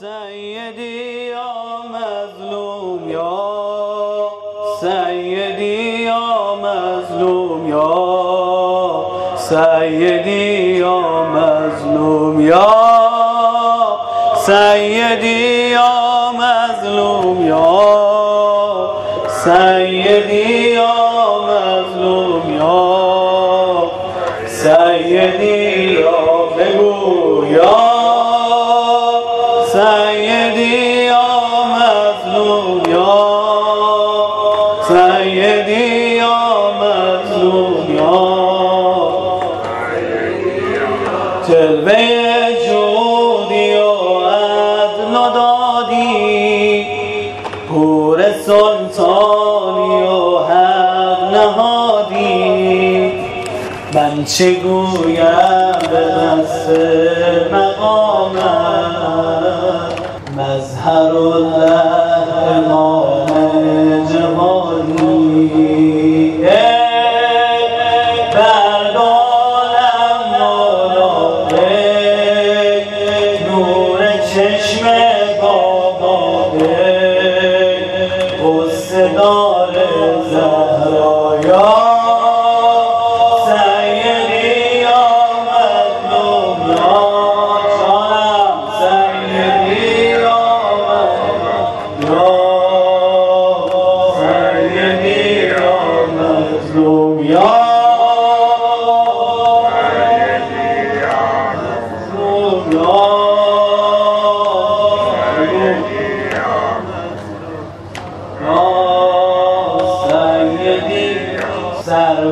سیدی یا مظلوم یا سیدی یا مظلوم یا سیدی یا مظلوم یا سیدی یا مظلوم یا سیدی یا چه گویم به دست مقامت؟ مظهر الله امام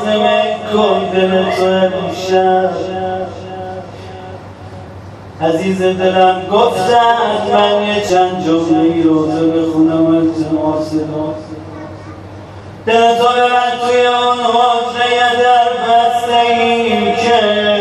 کازم کن دل تو امشب عزیز دلم گفتن من یه چند جمله رو تو بخونم التماس دل تو ببند توی اون حجره در بسته که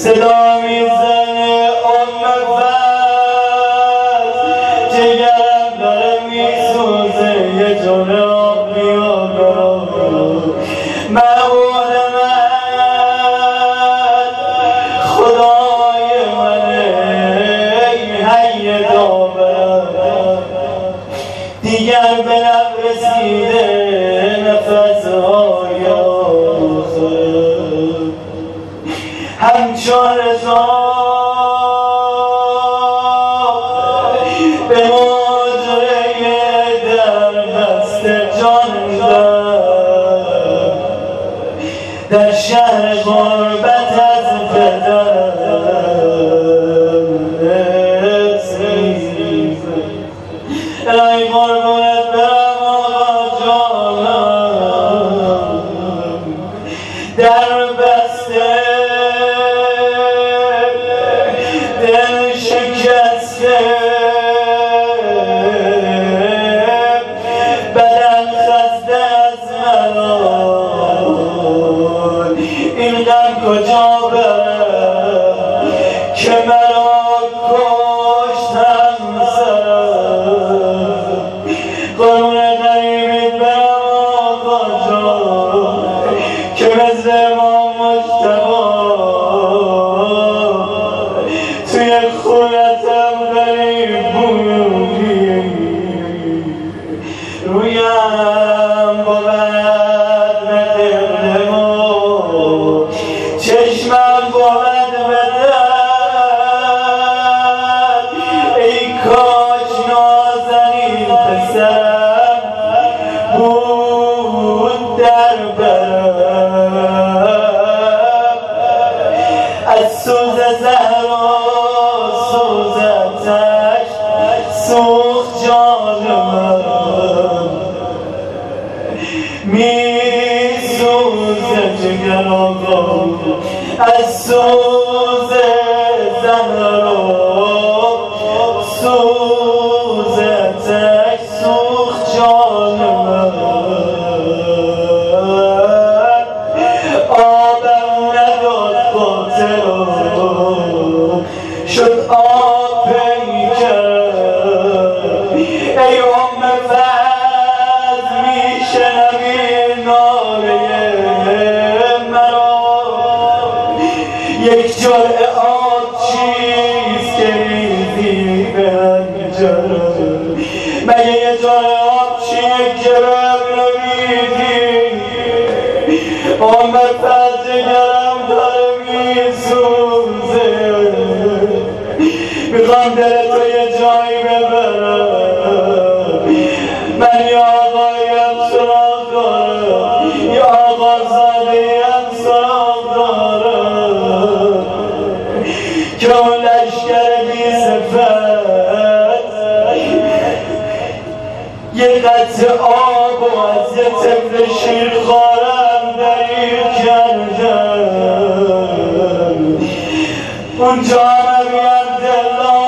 صدا می‌زنه ام فز جگرم داره میسوزه یه جونه آب بیار معبود من خدای منه ای حی مجره در جان در شهر غربت از رسیده الهی قربونت برم آقا جانم در بسته كما از سوز زهرا. سوزتش سوخت جان من آبم نداد شد آب مگه یه جرعه آب قطع آب و از طفل شیر خارم دریل کردم اونجا بیان دلا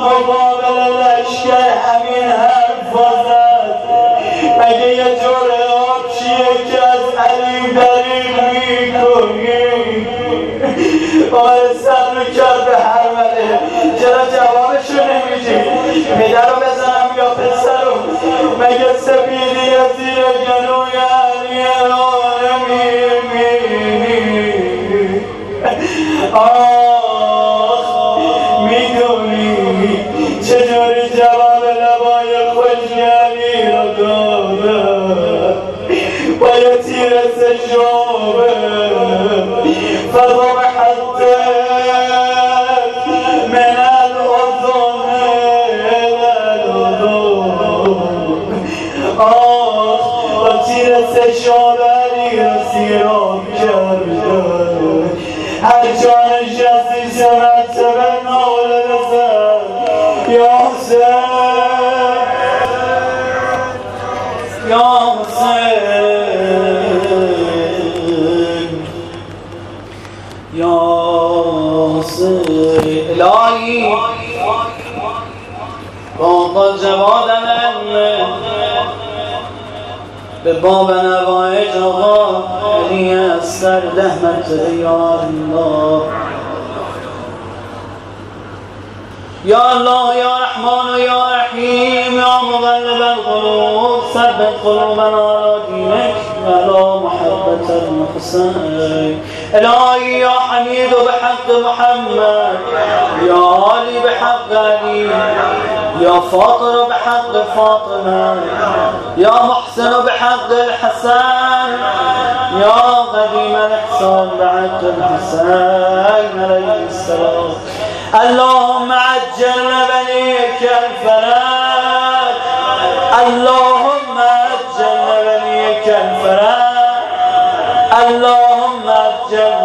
مقابل لشکر همین حرف زد مگه یه جور آب چیه که از علی دریل می‌کنی آره صبر کرد به هر مله چرا جوابشو نمیدی؟ پدر رو سپیدی زیر گلوی علی رو نمی‌بینی آخ می‌دونی چجوری جواب لبای خوش علی رو دادم با یه تیر الهی. با جواد العلم به باب نوایج آقا علی اصغر رحمت یا الله. یا الله یا رحمان یا رحیم یا مغلب القلوب ثبت قلوبنا على دينك وعلى محبة الحسين الهي يا حميد بحق محمد يا علي بحق علي يا فاطر بحق فاطمة يا محسن بحق الحسن يا قديم الإحسان بحق الحسين عليه السلام. اللهم عجل لبنيك الفرج اللهم عجل لبنيك الفرج اللهم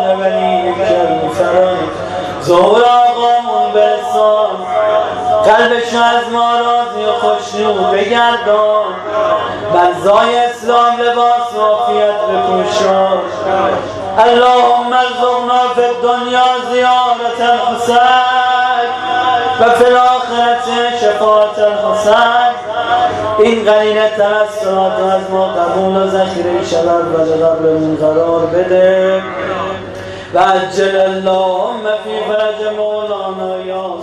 لبنيك الفرج زور آقامون برسان قلبش از ما راضی و خوشنو بگردان. بلزای اسلام لباس و عافیت بپوشان اللهم ارزقنا في الدنيا زيارة الحسين وفي الآخرة شفاعة الحسين این قرینه توسلات از ما قبول و ذخیره شود و لقبلمون قرار بده. و عجل اللهم فی فرج مولانا یا